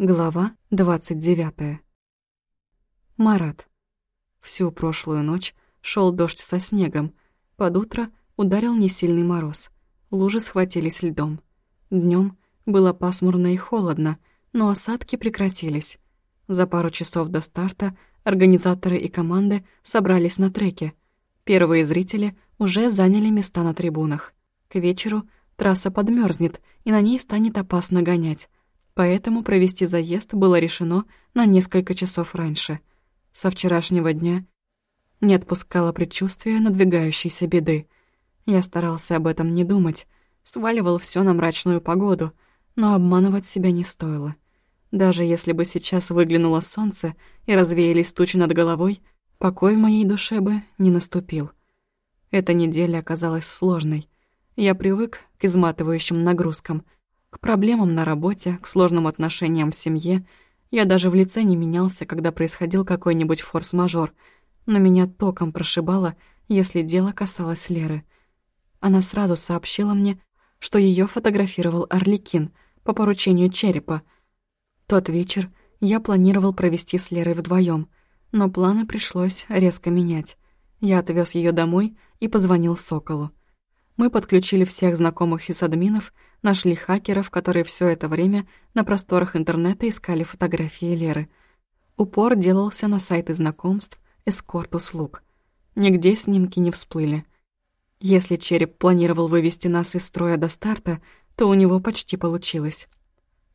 Глава 29. Марат. Всю прошлую ночь шел дождь со снегом. Под утро ударил несильный мороз. Лужи схватились льдом. Днем было пасмурно и холодно, но осадки прекратились. За пару часов до старта организаторы и команды собрались на треке. Первые зрители уже заняли места на трибунах. К вечеру трасса подмерзнет, и на ней станет опасно гонять. Поэтому провести заезд было решено на несколько часов раньше. Со вчерашнего дня не отпускало предчувствие надвигающейся беды. Я старался об этом не думать, сваливал все на мрачную погоду, но обманывать себя не стоило. Даже если бы сейчас выглянуло солнце и развеялись тучи над головой, покой моей душе бы не наступил. Эта неделя оказалась сложной. Я привык к изматывающим нагрузкам, к проблемам на работе, к сложным отношениям в семье. Я даже в лице не менялся, когда происходил какой-нибудь форс-мажор, но меня током прошибало, если дело касалось Леры. Она сразу сообщила мне, что ее фотографировал Орликин по поручению Черепа. Тот вечер я планировал провести с Лерой вдвоем, но планы пришлось резко менять. Я отвез ее домой и позвонил Соколу. Мы подключили всех знакомых сисадминов, нашли хакеров, которые все это время на просторах интернета искали фотографии Леры. Упор делался на сайты знакомств, эскорт-услуг. Нигде снимки не всплыли. Если Череп планировал вывести нас из строя до старта, то у него почти получилось.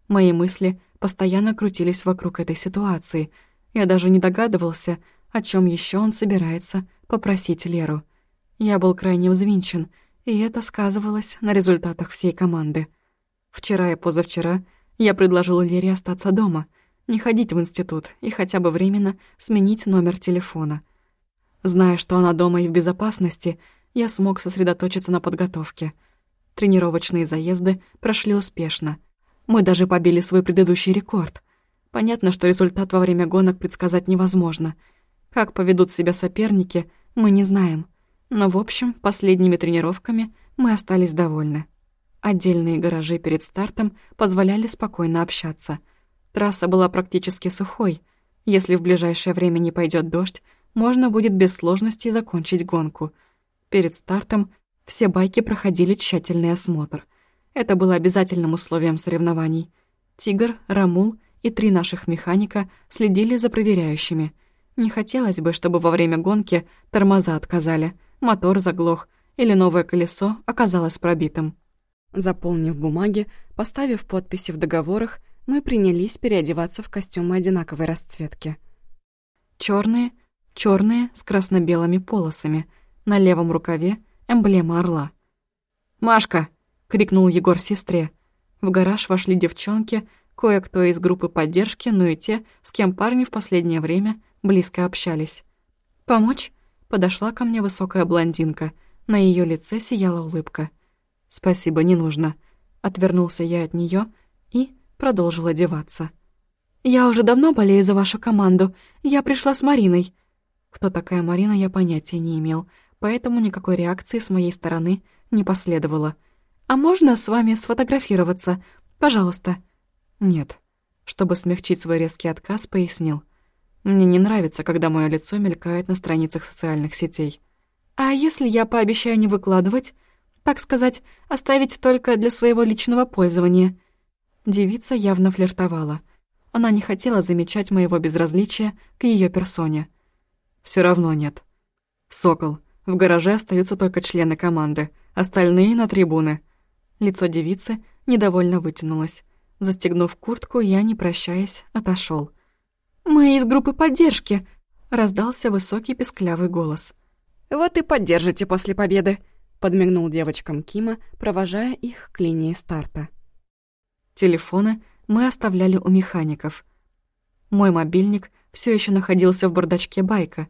Мои мысли постоянно крутились вокруг этой ситуации. Я даже не догадывался, о чем еще он собирается попросить Леру. Я был крайне взвинчен — и это сказывалось на результатах всей команды. Вчера и позавчера я предложил Лере остаться дома, не ходить в институт и хотя бы временно сменить номер телефона. Зная, что она дома и в безопасности, я смог сосредоточиться на подготовке. Тренировочные заезды прошли успешно. Мы даже побили свой предыдущий рекорд. Понятно, что результат во время гонок предсказать невозможно. Как поведут себя соперники, мы не знаем. Но, в общем, последними тренировками мы остались довольны. Отдельные гаражи перед стартом позволяли спокойно общаться. Трасса была практически сухой. Если в ближайшее время не пойдет дождь, можно будет без сложностей закончить гонку. Перед стартом все байки проходили тщательный осмотр. Это было обязательным условием соревнований. Тигр, Рамул и три наших механика следили за проверяющими. Не хотелось бы, чтобы во время гонки тормоза отказали — мотор заглох или новое колесо оказалось пробитым. Заполнив бумаги, поставив подписи в договорах, мы принялись переодеваться в костюмы одинаковой расцветки. Черные, черные с красно-белыми полосами, на левом рукаве эмблема орла. «Машка!» — крикнул Егор сестре. В гараж вошли девчонки, кое-кто из группы поддержки, но и те, с кем парни в последнее время близко общались. «Помочь?» Подошла ко мне высокая блондинка. На ее лице сияла улыбка. «Спасибо, не нужно». Отвернулся я от нее и продолжил одеваться. «Я уже давно болею за вашу команду. Я пришла с Мариной». Кто такая Марина, я понятия не имел, поэтому никакой реакции с моей стороны не последовало. «А можно с вами сфотографироваться? Пожалуйста». «Нет». Чтобы смягчить свой резкий отказ, пояснил. Мне не нравится, когда мое лицо мелькает на страницах социальных сетей. А если я пообещаю не выкладывать? Так сказать, оставить только для своего личного пользования? Девица явно флиртовала. Она не хотела замечать моего безразличия к ее персоне. Все равно нет. Сокол. В гараже остаются только члены команды, остальные на трибуны. Лицо девицы недовольно вытянулось. Застегнув куртку, я, не прощаясь, отошел. «Мы из группы поддержки», — раздался высокий песклявый голос. «Вот и поддержите после победы», — подмигнул девочкам Кима, провожая их к линии старта. Телефоны мы оставляли у механиков. Мой мобильник все еще находился в бардачке байка.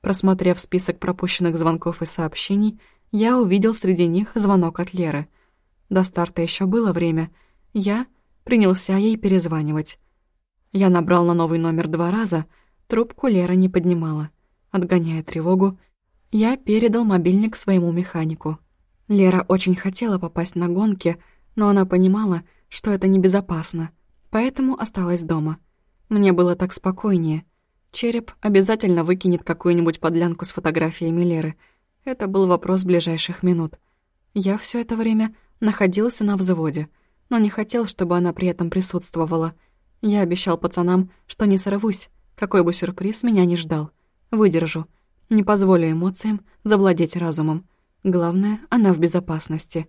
Просмотрев список пропущенных звонков и сообщений, я увидел среди них звонок от Леры. До старта еще было время. Я принялся ей перезванивать. Я набрал на новый номер два раза, трубку Лера не поднимала. Отгоняя тревогу, я передал мобильник своему механику. Лера очень хотела попасть на гонки, но она понимала, что это небезопасно, поэтому осталась дома. Мне было так спокойнее. Череп обязательно выкинет какую-нибудь подлянку с фотографиями Леры. Это был вопрос ближайших минут. Я все это время находился на взводе, но не хотел, чтобы она при этом присутствовала. Я обещал пацанам, что не сорвусь, какой бы сюрприз меня не ждал. Выдержу. Не позволю эмоциям завладеть разумом. Главное, она в безопасности.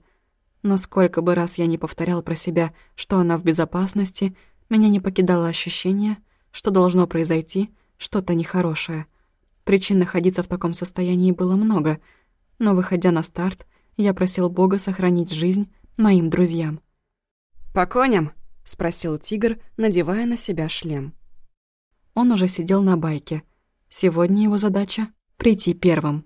Но сколько бы раз я не повторял про себя, что она в безопасности, меня не покидало ощущение, что должно произойти что-то нехорошее. Причин находиться в таком состоянии было много, но, выходя на старт, я просил Бога сохранить жизнь моим друзьям. «По коням?» — спросил тигр, надевая на себя шлем. Он уже сидел на байке. Сегодня его задача — прийти первым.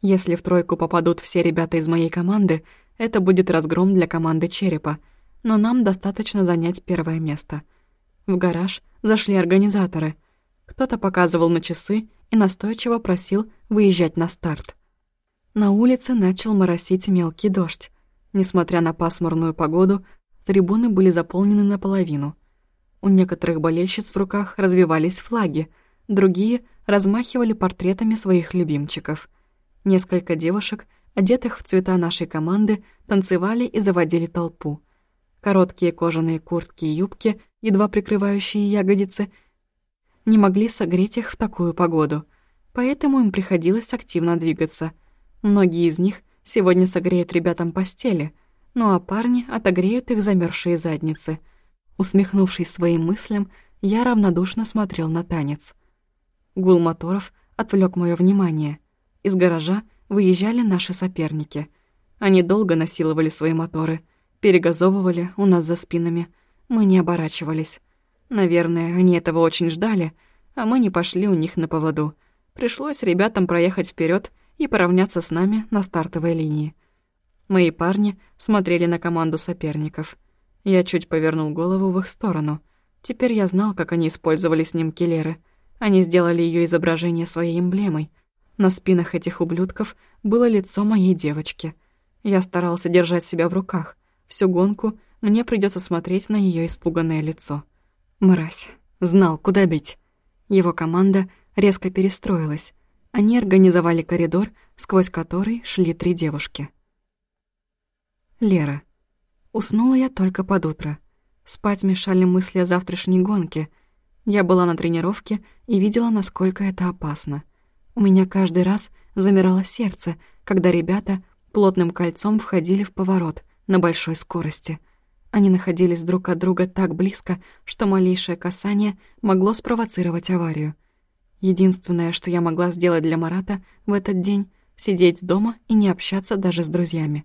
Если в тройку попадут все ребята из моей команды, это будет разгром для команды Черепа, но нам достаточно занять первое место. В гараж зашли организаторы. Кто-то показывал на часы и настойчиво просил выезжать на старт. На улице начал моросить мелкий дождь. Несмотря на пасмурную погоду, трибуны были заполнены наполовину. У некоторых болельщиц в руках развивались флаги, другие размахивали портретами своих любимчиков. Несколько девушек, одетых в цвета нашей команды, танцевали и заводили толпу. Короткие кожаные куртки и юбки, едва прикрывающие ягодицы, не могли согреть их в такую погоду, поэтому им приходилось активно двигаться. Многие из них сегодня согреют ребятам постели, ну а парни отогреют их замерзшие задницы. Усмехнувшись своим мыслям, я равнодушно смотрел на танец. Гул моторов отвлек мое внимание. Из гаража выезжали наши соперники. Они долго насиловали свои моторы, перегазовывали у нас за спинами. Мы не оборачивались. Наверное, они этого очень ждали, а мы не пошли у них на поводу. Пришлось ребятам проехать вперед и поравняться с нами на стартовой линии. Мои парни смотрели на команду соперников. Я чуть повернул голову в их сторону. Теперь я знал, как они использовали снимки Леры. Они сделали ее изображение своей эмблемой — на спинах этих ублюдков было лицо моей девочки. Я старался держать себя в руках. Всю гонку мне придется смотреть на ее испуганное лицо. Мразь. Знал, куда бить. Его команда резко перестроилась. Они организовали коридор, сквозь который шли три девушки. Лера. Уснула я только под утро. Спать мешали мысли о завтрашней гонке. Я была на тренировке и видела, насколько это опасно — у меня каждый раз замирало сердце, когда ребята плотным кольцом входили в поворот на большой скорости. Они находились друг от друга так близко, что малейшее касание могло спровоцировать аварию. Единственное, что я могла сделать для Марата в этот день — сидеть дома и не общаться даже с друзьями.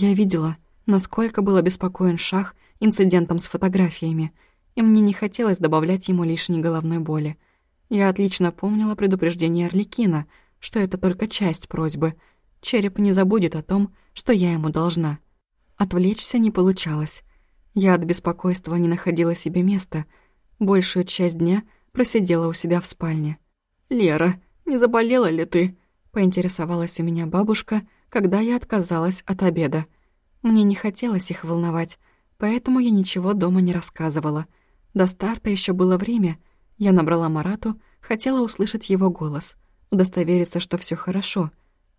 Я видела, насколько был обеспокоен Шах инцидентом с фотографиями, и мне не хотелось добавлять ему лишней головной боли — я отлично помнила предупреждение Орликина, что это только часть просьбы. Череп не забудет о том, что я ему должна. Отвлечься не получалось. Я от беспокойства не находила себе места. Большую часть дня просидела у себя в спальне. «Лера, не заболела ли ты?» — поинтересовалась у меня бабушка, когда я отказалась от обеда. Мне не хотелось их волновать, поэтому я ничего дома не рассказывала. До старта еще было время — я набрала Марату, хотела услышать его голос, удостовериться, что все хорошо.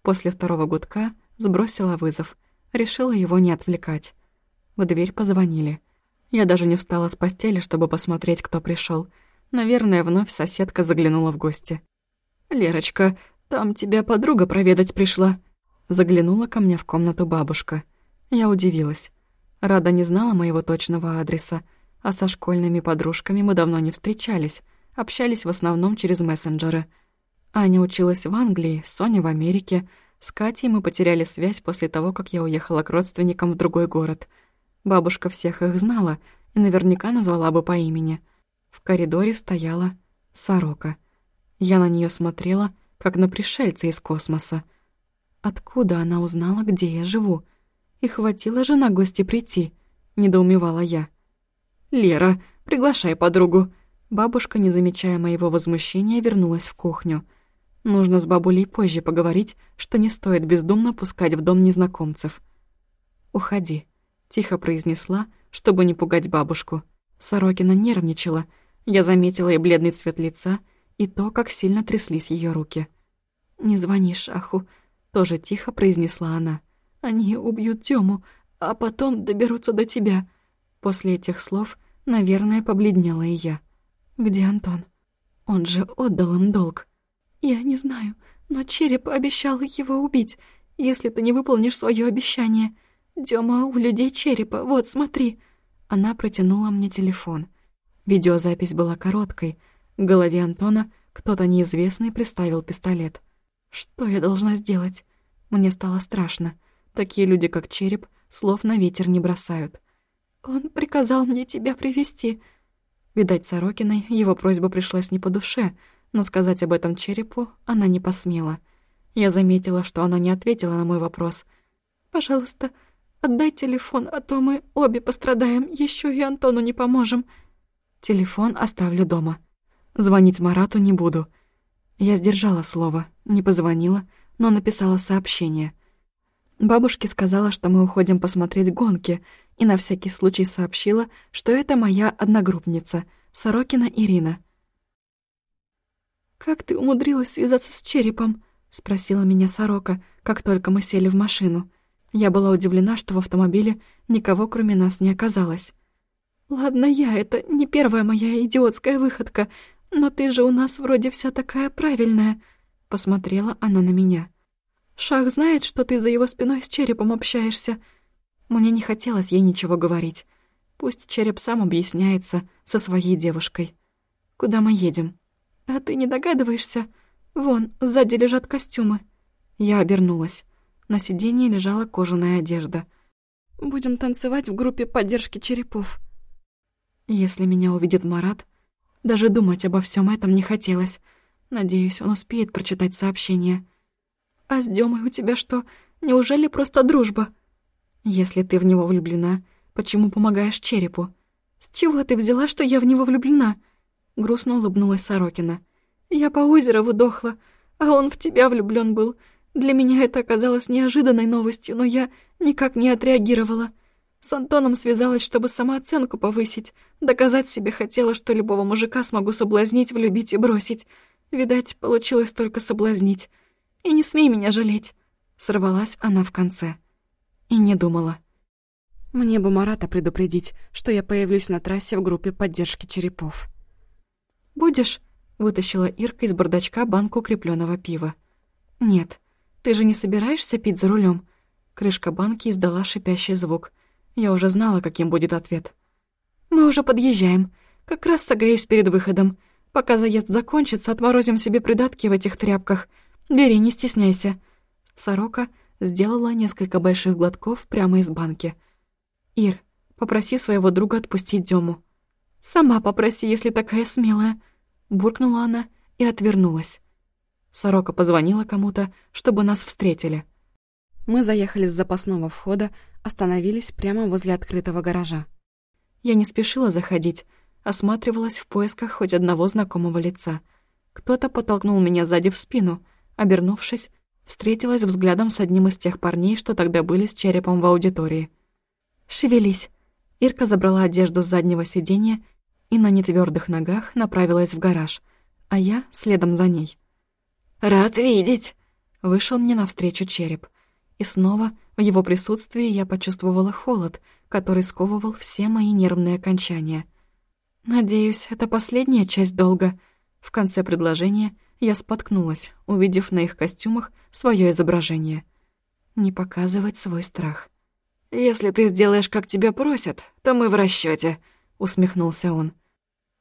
После второго гудка сбросила вызов, решила его не отвлекать. В дверь позвонили. Я даже не встала с постели, чтобы посмотреть, кто пришел. Наверное, вновь соседка заглянула в гости. «Лерочка, там тебя подруга проведать пришла». Заглянула ко мне в комнату бабушка. Я удивилась. Рада не знала моего точного адреса, а со школьными подружками мы давно не встречались, общались в основном через мессенджеры. Аня училась в Англии, Соня в Америке. С Катей мы потеряли связь после того, как я уехала к родственникам в другой город. Бабушка всех их знала и наверняка назвала бы по имени. В коридоре стояла сорока. Я на нее смотрела, как на пришельца из космоса. Откуда она узнала, где я живу? И хватило же наглости прийти, недоумевала я. «Лера, приглашай подругу». Бабушка, не замечая моего возмущения, вернулась в кухню. Нужно с бабулей позже поговорить, что не стоит бездумно пускать в дом незнакомцев. «Уходи», — тихо произнесла, чтобы не пугать бабушку. Сорокина нервничала. Я заметила и бледный цвет лица, и то, как сильно тряслись ее руки. «Не звони Шаху», — тоже тихо произнесла она. «Они убьют Тему, а потом доберутся до тебя». После этих слов, наверное, побледнела и я. «Где Антон? Он же отдал им долг». «Я не знаю, но Череп обещал его убить, если ты не выполнишь свое обещание. Дема у людей Черепа, вот, смотри». Она протянула мне телефон. Видеозапись была короткой. К голове Антона кто-то неизвестный приставил пистолет. Что я должна сделать? Мне стало страшно. Такие люди, как Череп, слов на ветер не бросают. «Он приказал мне тебя привести Видать, Сорокиной его просьба пришлась не по душе, но сказать об этом Черепу она не посмела. Я заметила, что она не ответила на мой вопрос. «Пожалуйста, Отдай телефон, а то мы обе пострадаем, еще и Антону не поможем. Телефон оставлю дома. Звонить Марату не буду. Я сдержала слово, не позвонила, но написала сообщение. Бабушке сказала, что мы уходим посмотреть гонки, и на всякий случай сообщила, что это моя одногруппница, Сорокина Ирина. «Как ты умудрилась связаться с черепом?» — спросила меня Сорока, как только мы сели в машину. Я была удивлена, что в автомобиле никого кроме нас не оказалось. «Ладно я, это не первая моя идиотская выходка, но ты же у нас вроде вся такая правильная», — посмотрела она на меня. «Шах знает, что ты за его спиной с черепом общаешься». Мне не хотелось ей ничего говорить. Пусть череп сам объясняется со своей девушкой. «Куда мы едем?» «А ты не догадываешься? Вон, сзади лежат костюмы». Я обернулась. На сиденье лежала кожаная одежда. «Будем танцевать в группе поддержки черепов». Если меня увидит Марат, даже думать обо всем этом не хотелось. Надеюсь, он успеет прочитать сообщение. «А с Дёмой у тебя что, неужели просто дружба?» «Если ты в него влюблена, почему помогаешь черепу?» «С чего ты взяла, что я в него влюблена?» Грустно улыбнулась Сорокина. «Я по озеру выдохла, а он в тебя влюблён был. Для меня это оказалось неожиданной новостью, но я никак не отреагировала. С Антоном связалась, чтобы самооценку повысить. Доказать себе хотела, что любого мужика смогу соблазнить, влюбить и бросить. Видать, получилось только соблазнить. И не смей меня жалеть. Сорвалась она в конце. И не думала. Мне бы Марата предупредить, что я появлюсь на трассе в группе поддержки черепов. «Будешь?» — вытащила Ирка из бардачка банку крепленного пива. «Нет». «Ты же не собираешься пить за рулем? Крышка банки издала шипящий звук. Я уже знала, каким будет ответ. «Мы уже подъезжаем. Как раз согреюсь перед выходом. Пока заезд закончится, отморозим себе придатки в этих тряпках. Бери, не стесняйся». Сорока сделала несколько больших глотков прямо из банки. «Ир, попроси своего друга отпустить Дему». «Сама попроси, если такая смелая», — буркнула она и отвернулась. Сорока позвонила кому-то, чтобы нас встретили. Мы заехали с запасного входа, остановились прямо возле открытого гаража. Я не спешила заходить, осматривалась в поисках хоть одного знакомого лица. Кто-то подтолкнул меня сзади в спину. Обернувшись, встретилась взглядом с одним из тех парней, что тогда были с черепом в аудитории. «Шевелись!» Ирка забрала одежду с заднего сиденья и на нетвёрдых ногах направилась в гараж, а я следом за ней. «Рад видеть!» Вышел мне навстречу череп. И снова в его присутствии я почувствовала холод, который сковывал все мои нервные окончания. «Надеюсь, это последняя часть долга». В конце предложения я споткнулась, увидев на их костюмах свое изображение. Не показывать свой страх. «Если ты сделаешь, как тебя просят, то мы в расчете, усмехнулся он.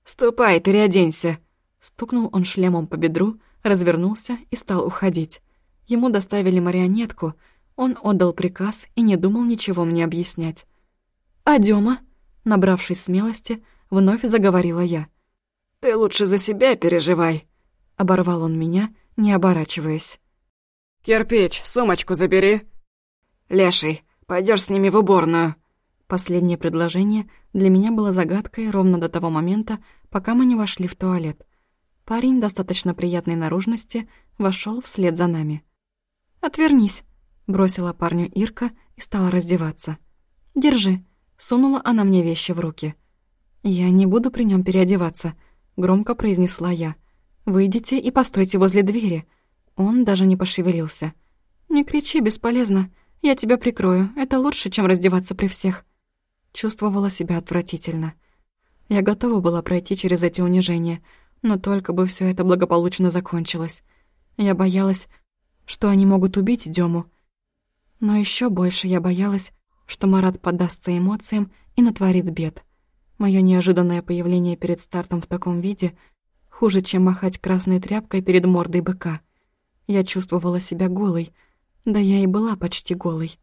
«Ступай, переоденься!» Стукнул он шлемом по бедру, развернулся и стал уходить. Ему доставили марионетку, он отдал приказ и не думал ничего мне объяснять. «А Дёма?» Набравшись смелости, вновь заговорила я. «Ты лучше за себя переживай», — оборвал он меня, не оборачиваясь. «Кирпич, сумочку забери». «Леший, пойдешь с ними в уборную». Последнее предложение для меня было загадкой ровно до того момента, пока мы не вошли в туалет. Парень достаточно приятной наружности вошел вслед за нами. «Отвернись», — бросила парню Ирка и стала раздеваться. «Держи», — сунула она мне вещи в руки. «Я не буду при нем переодеваться», — громко произнесла я. «Выйдите и постойте возле двери». Он даже не пошевелился. «Не кричи, бесполезно. Я тебя прикрою. Это лучше, чем раздеваться при всех». Чувствовала себя отвратительно. Я готова была пройти через эти унижения, но только бы все это благополучно закончилось. Я боялась, что они могут убить Дему. Но еще больше я боялась, что Марат поддастся эмоциям и натворит бед. Мое неожиданное появление перед стартом в таком виде хуже, чем махать красной тряпкой перед мордой быка. Я чувствовала себя голой, да я и была почти голой.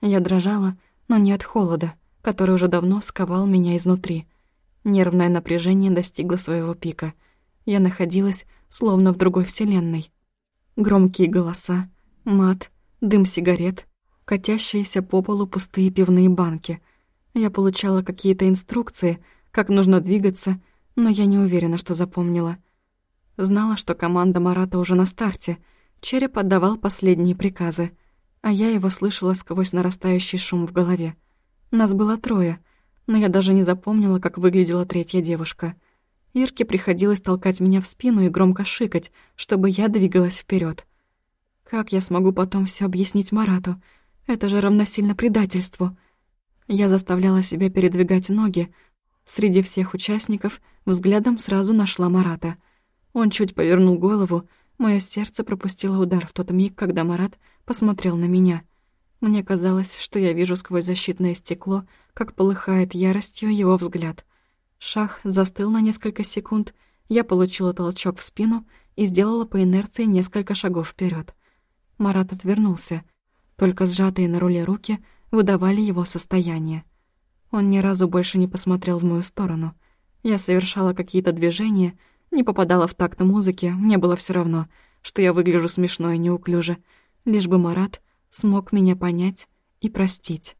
Я дрожала, но не от холода, который уже давно сковал меня изнутри. Нервное напряжение достигло своего пика. Я находилась словно в другой вселенной. Громкие голоса, мат, дым сигарет, катящиеся по полу пустые пивные банки. Я получала какие-то инструкции, как нужно двигаться, но я не уверена, что запомнила. Знала, что команда Марата уже на старте. Череп отдавал последние приказы, а я его слышала сквозь нарастающий шум в голове. Нас было трое, но я даже не запомнила, как выглядела третья девушка. Ирке приходилось толкать меня в спину и громко шикать, чтобы я двигалась вперед. Как я смогу потом все объяснить Марату? Это же равносильно предательству. Я заставляла себя передвигать ноги. Среди всех участников взглядом сразу нашла Марата. Он чуть повернул голову, мое сердце пропустило удар в тот миг, когда Марат посмотрел на меня — мне казалось, что я вижу сквозь защитное стекло, как полыхает яростью его взгляд. Шах застыл на несколько секунд, я получила толчок в спину и сделала по инерции несколько шагов вперед. Марат отвернулся, только сжатые на руле руки выдавали его состояние. Он ни разу больше не посмотрел в мою сторону. Я совершала какие-то движения, не попадала в такт музыки, мне было все равно, что я выгляжу смешно и неуклюже, лишь бы Марат смог меня понять и простить.